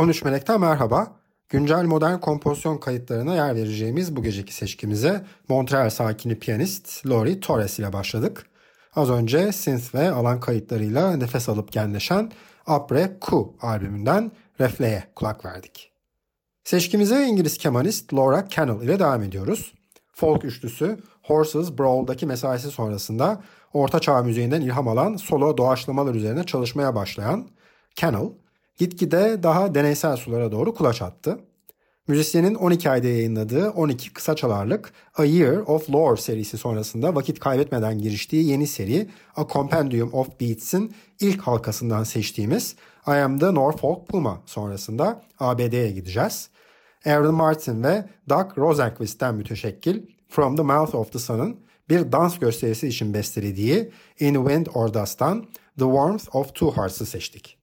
13 Melek'ten merhaba. Güncel modern kompozisyon kayıtlarına yer vereceğimiz bu geceki seçkimize Montreal sakini piyanist Lori Torres ile başladık. Az önce synth ve alan kayıtlarıyla nefes alıp genleşen Apre Ku albümünden Refle'ye kulak verdik. Seçkimize İngiliz kemanist Laura Cannell ile devam ediyoruz. Folk üçlüsü Horses Brawl'daki mesaisi sonrasında Orta Çağ müziğinden ilham alan solo doğaçlamalar üzerine çalışmaya başlayan Cannell, gitgide daha deneysel sulara doğru kulaç attı. Müzisyenin 12 ayda yayınladığı 12 kısa çalarlık A Year of Lore serisi sonrasında vakit kaybetmeden giriştiği yeni seri A Compendium of Beats'in ilk halkasından seçtiğimiz I Am the Norfolk Puma sonrasında ABD'ye gideceğiz. Aaron Martin ve Doug Rosenquist'ten müteşekkil From the Mouth of the Sun'ın bir dans gösterisi için bestelediği In Wind or Dust'tan The Warmth of Two Hearts'ı seçtik.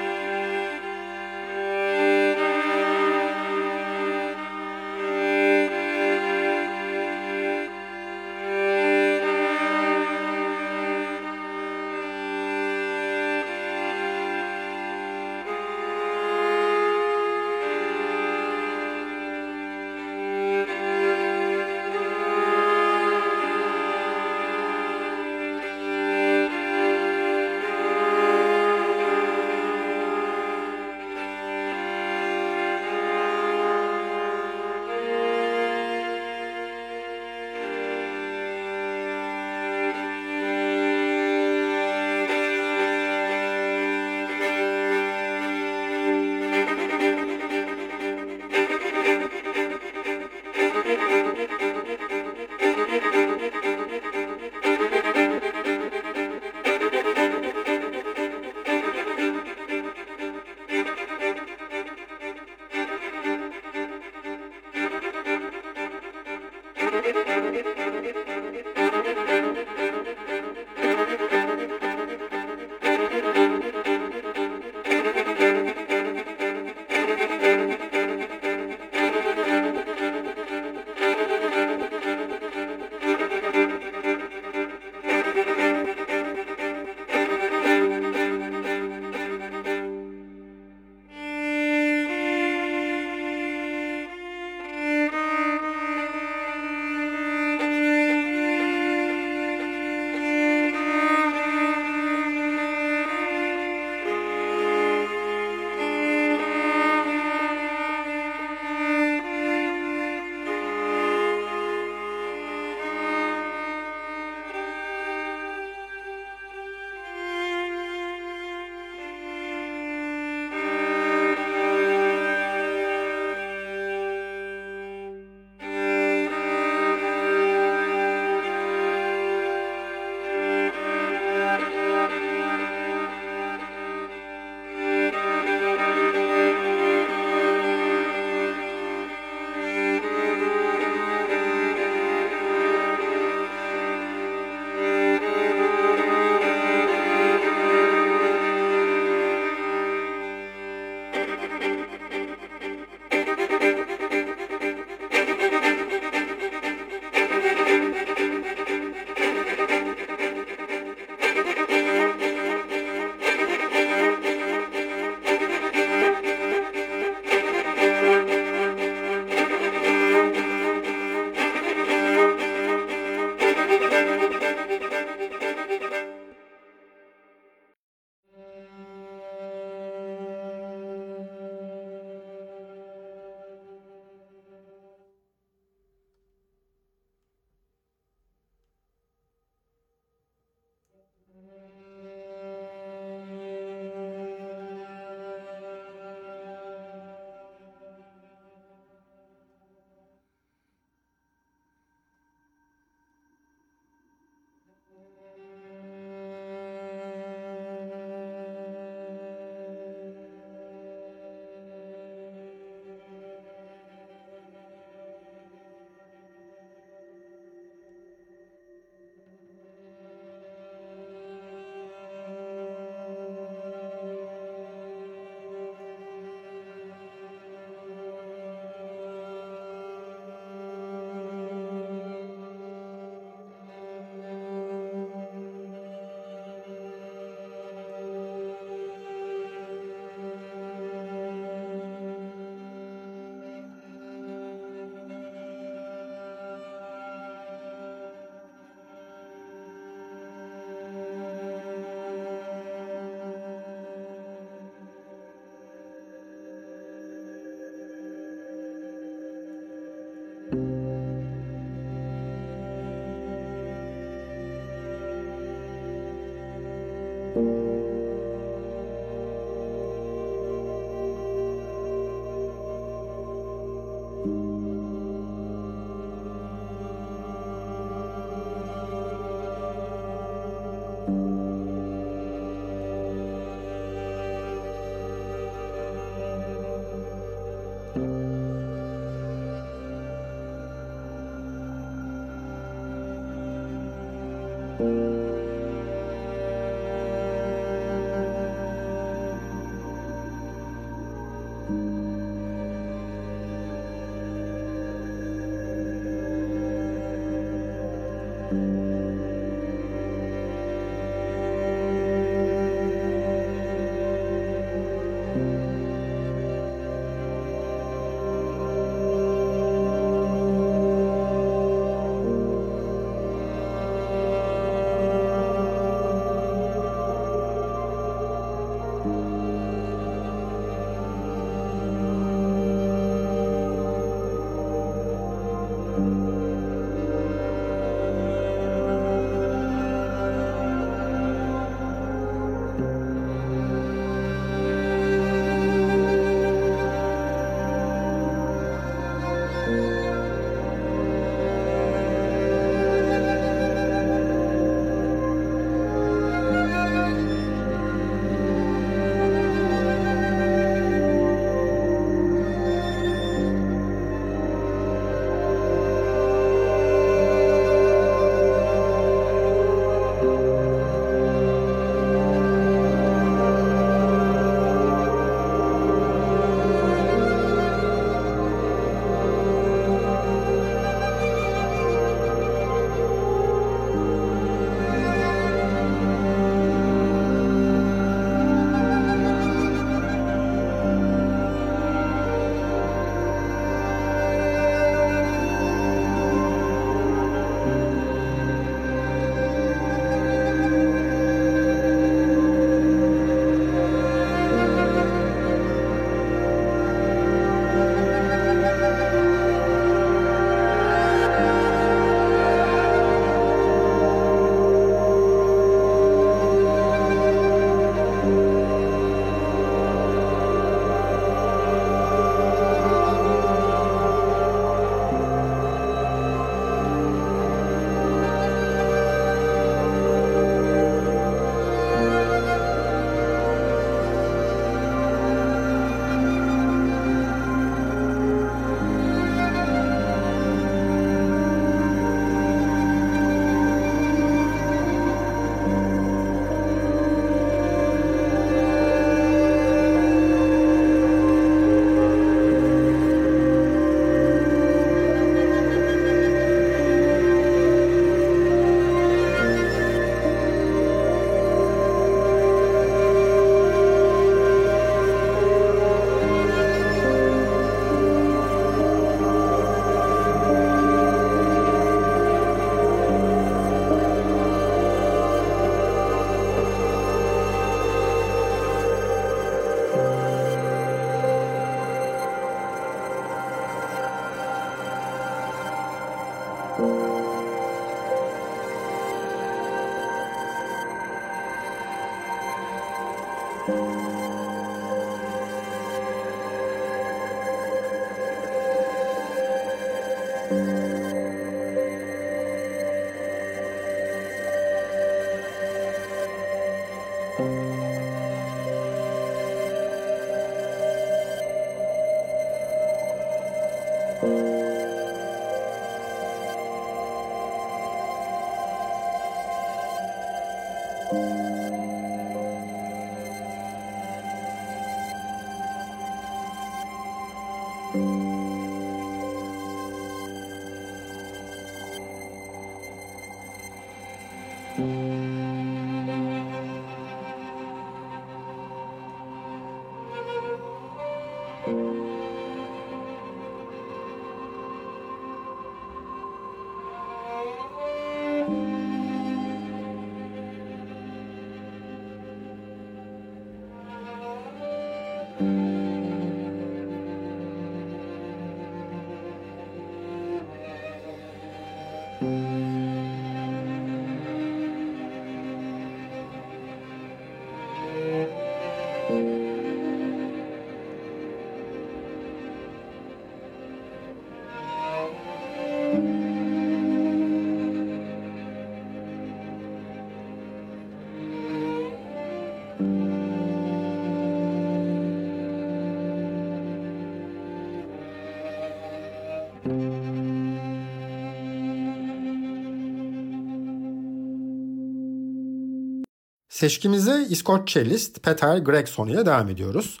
Seçkimize İskoç cellist Peter Gregson ile devam ediyoruz.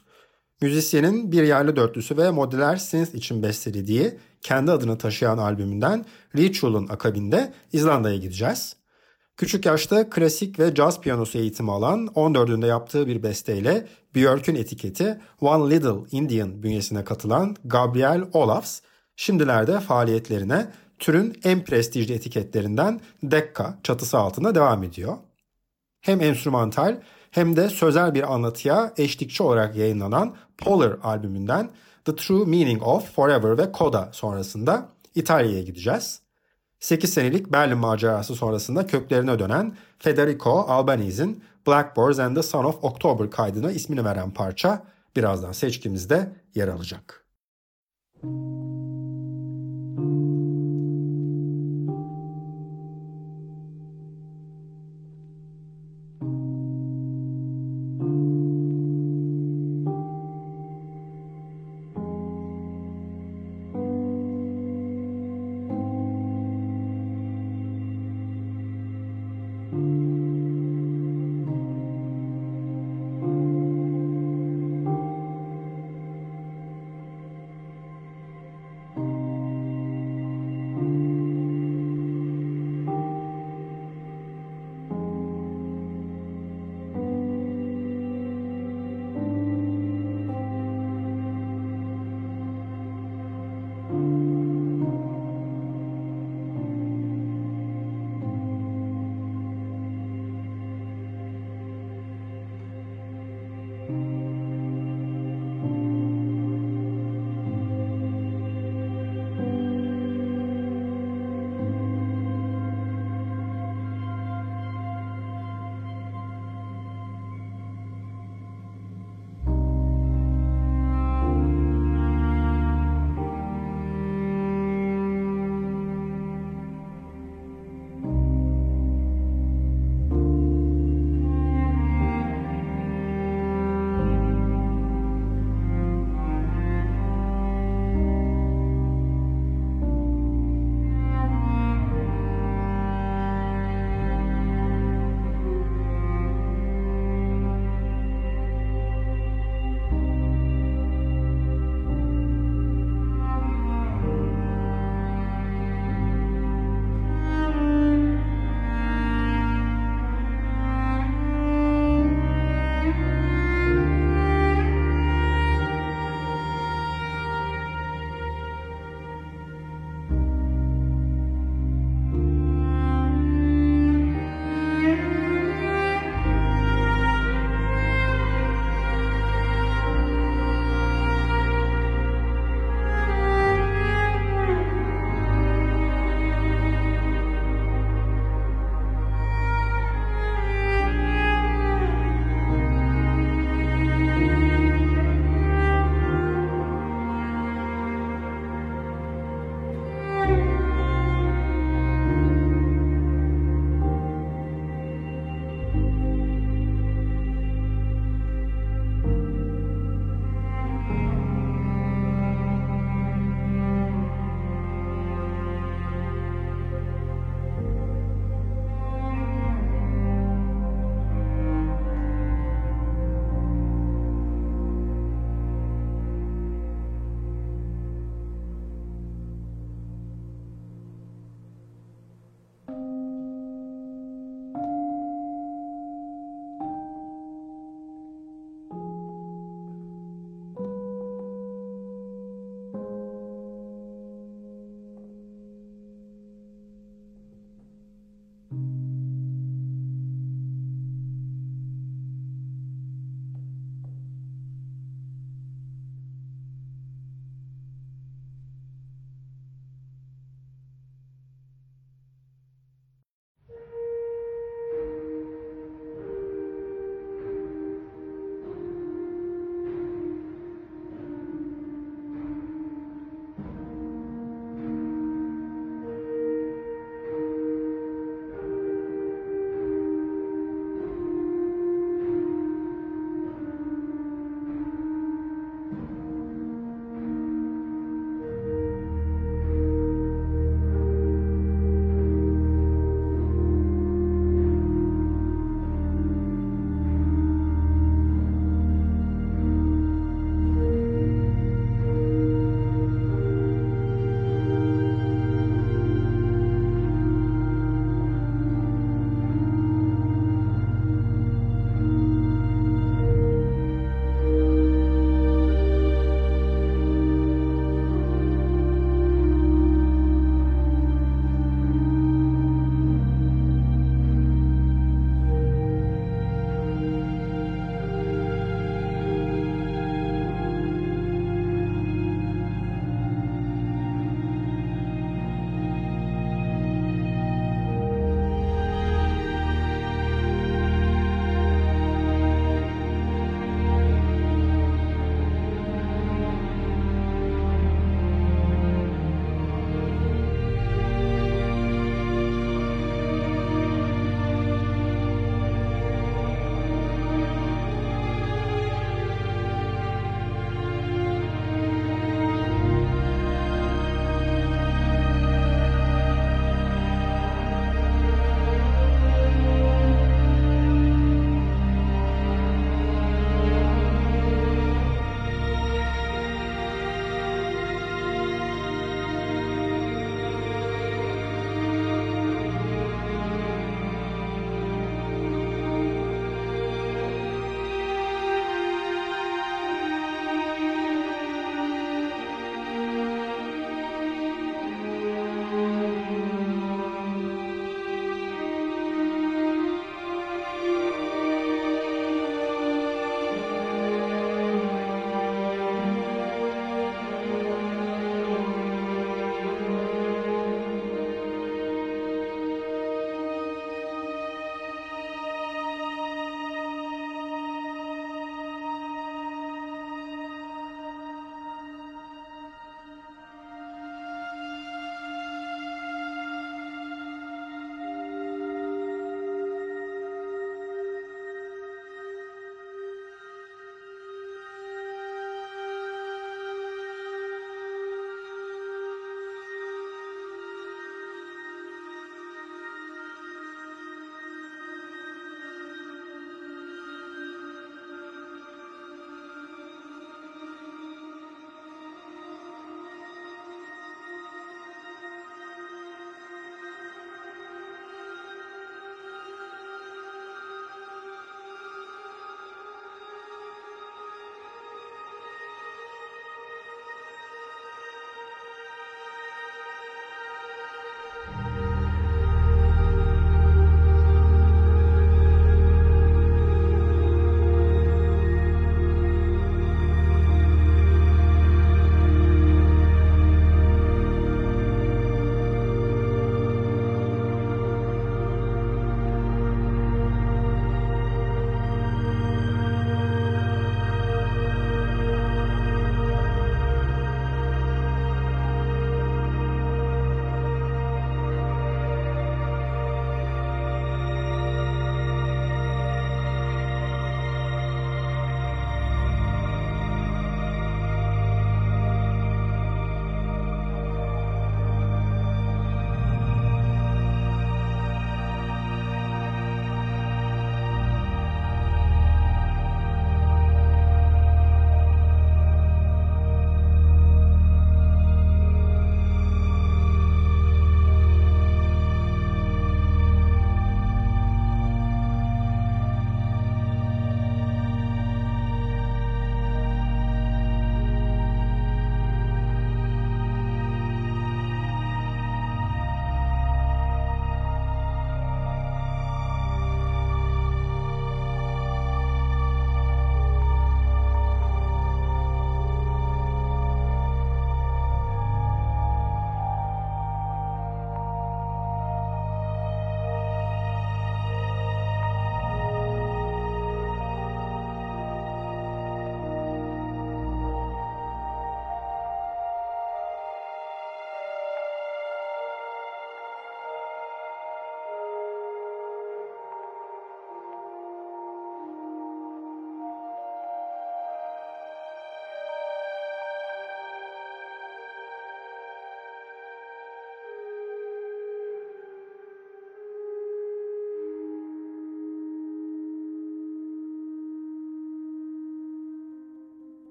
Müzisyenin bir yerli dörtlüsü ve modeler synth için bestelediği kendi adını taşıyan albümünden Ritual'ın akabinde İzlanda'ya gideceğiz. Küçük yaşta klasik ve caz piyanosu eğitimi alan 14'ünde yaptığı bir besteyle Björk'ün etiketi One Little Indian bünyesine katılan Gabriel Olafs, şimdilerde faaliyetlerine türün en prestijli etiketlerinden Decca çatısı altında devam ediyor hem enstrümantal hem de sözel bir anlatıya eşlikçi olarak yayınlanan Polar albümünden The True Meaning of Forever ve Coda sonrasında İtalya'ya gideceğiz. 8 senelik Berlin macerası sonrasında köklerine dönen Federico Albanese'in Blackbirds and the Son of October kaydına ismini veren parça birazdan seçkimizde yer alacak. Müzik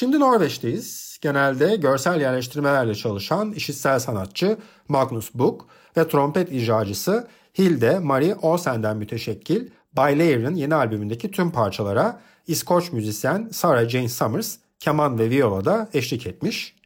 Şimdi Norveç'teyiz. Genelde görsel yerleştirmelerle çalışan işitsel sanatçı Magnus Buch ve trompet icracısı Hilde Marie Olsen'den müteşekkil By Layer'ın yeni albümündeki tüm parçalara İskoç müzisyen Sarah Jane Summers keman ve violada eşlik etmiş.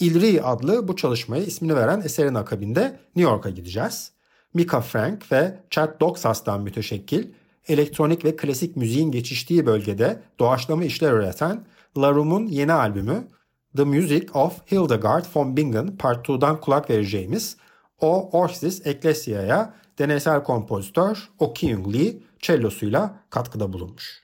Ilri adlı bu çalışmaya ismini veren eserin akabinde New York'a gideceğiz. Mika Frank ve Chad Doxas'tan müteşekkil elektronik ve klasik müziğin geçiştiği bölgede doğaçlama işler üreten Larum'un yeni albümü The Music of Hildegard von Bingen Part 2'dan kulak vereceğimiz O Orsis Ecclesia'ya deneysel kompozitör O Kyung Lee cellosuyla katkıda bulunmuş.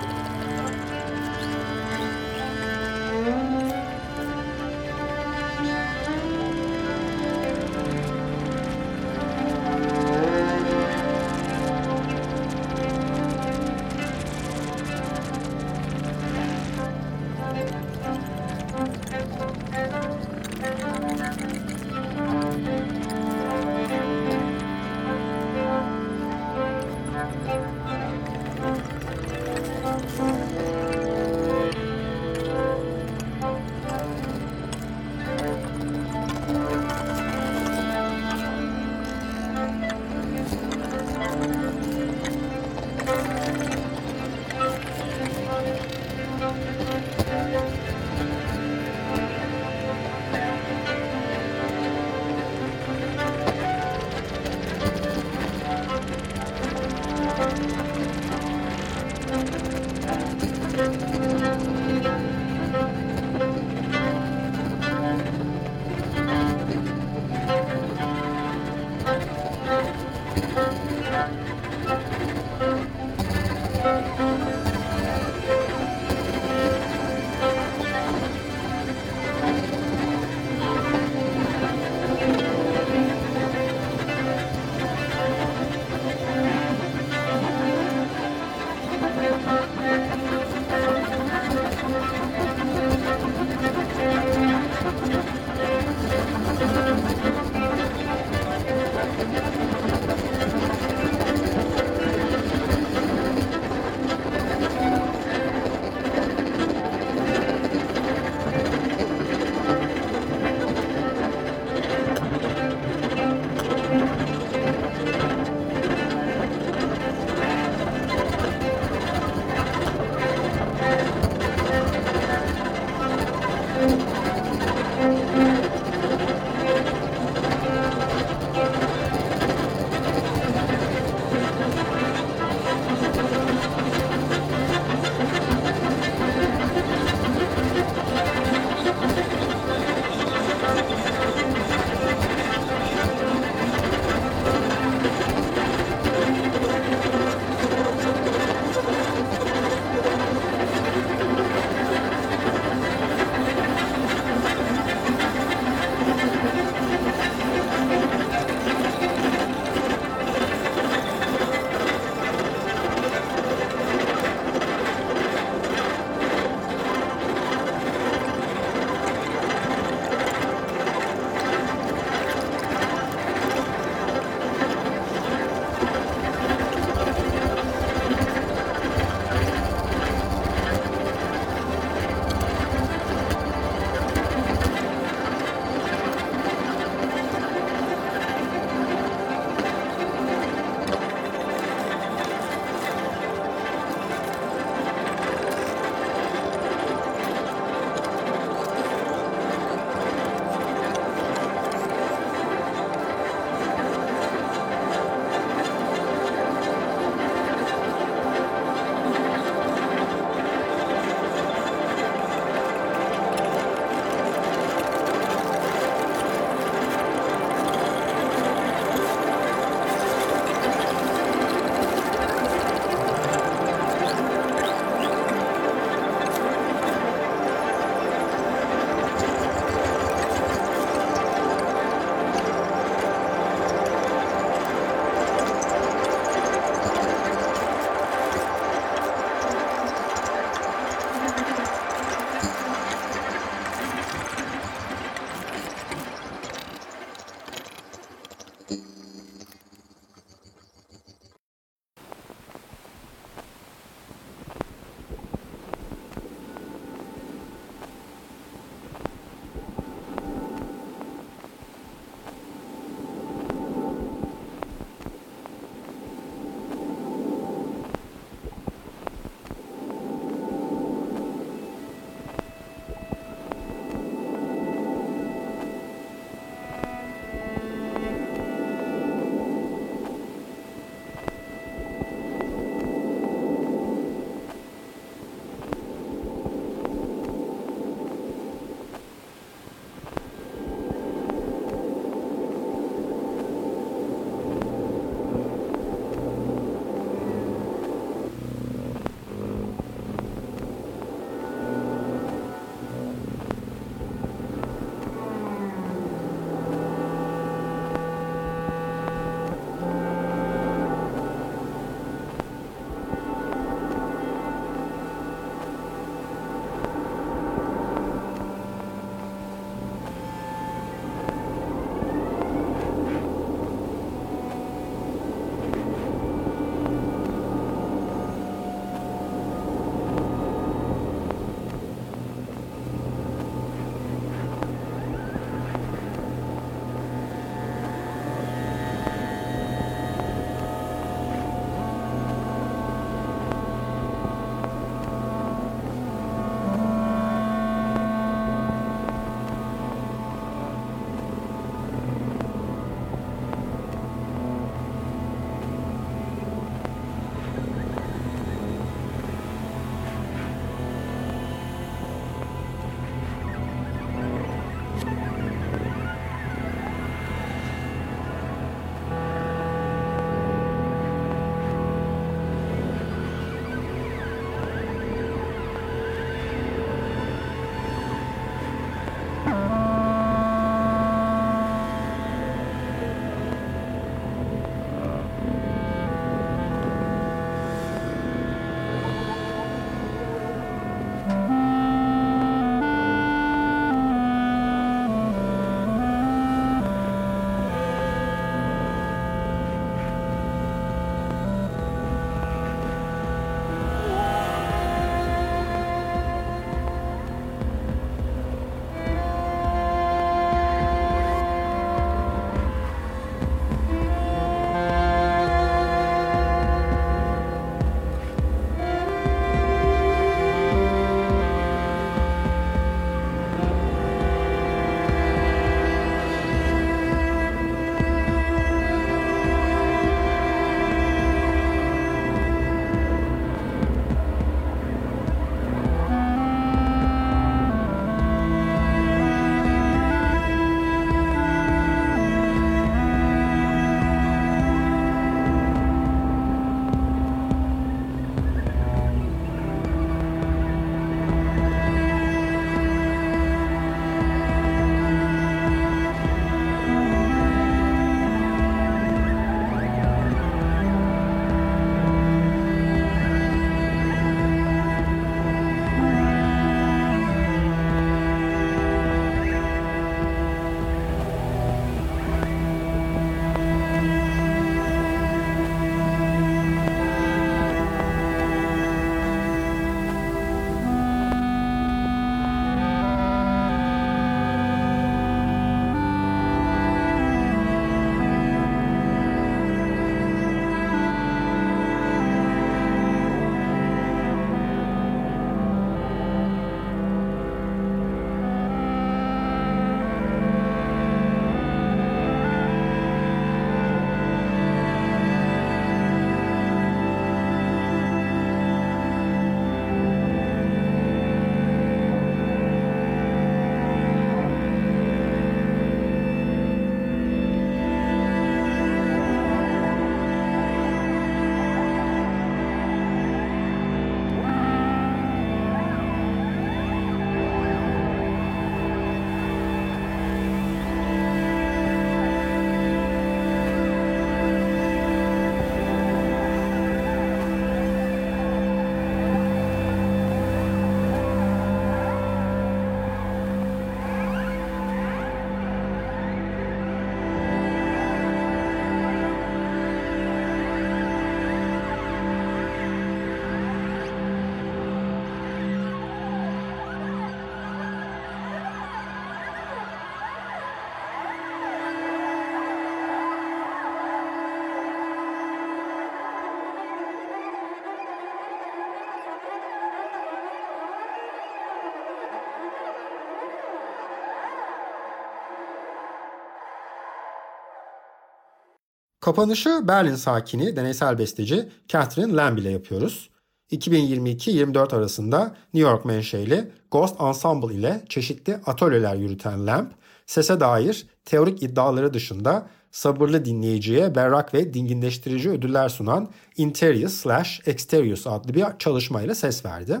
Kapanışı Berlin sakini, deneysel besteci Catherine Lamb ile yapıyoruz. 2022-24 arasında New York menşeli Ghost Ensemble ile çeşitli atölyeler yürüten Lamb, sese dair teorik iddiaları dışında sabırlı dinleyiciye berrak ve dinginleştirici ödüller sunan Interius slash Exterius adlı bir çalışmayla ses verdi.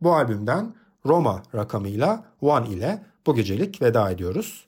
Bu albümden Roma rakamıyla One ile bu gecelik veda ediyoruz.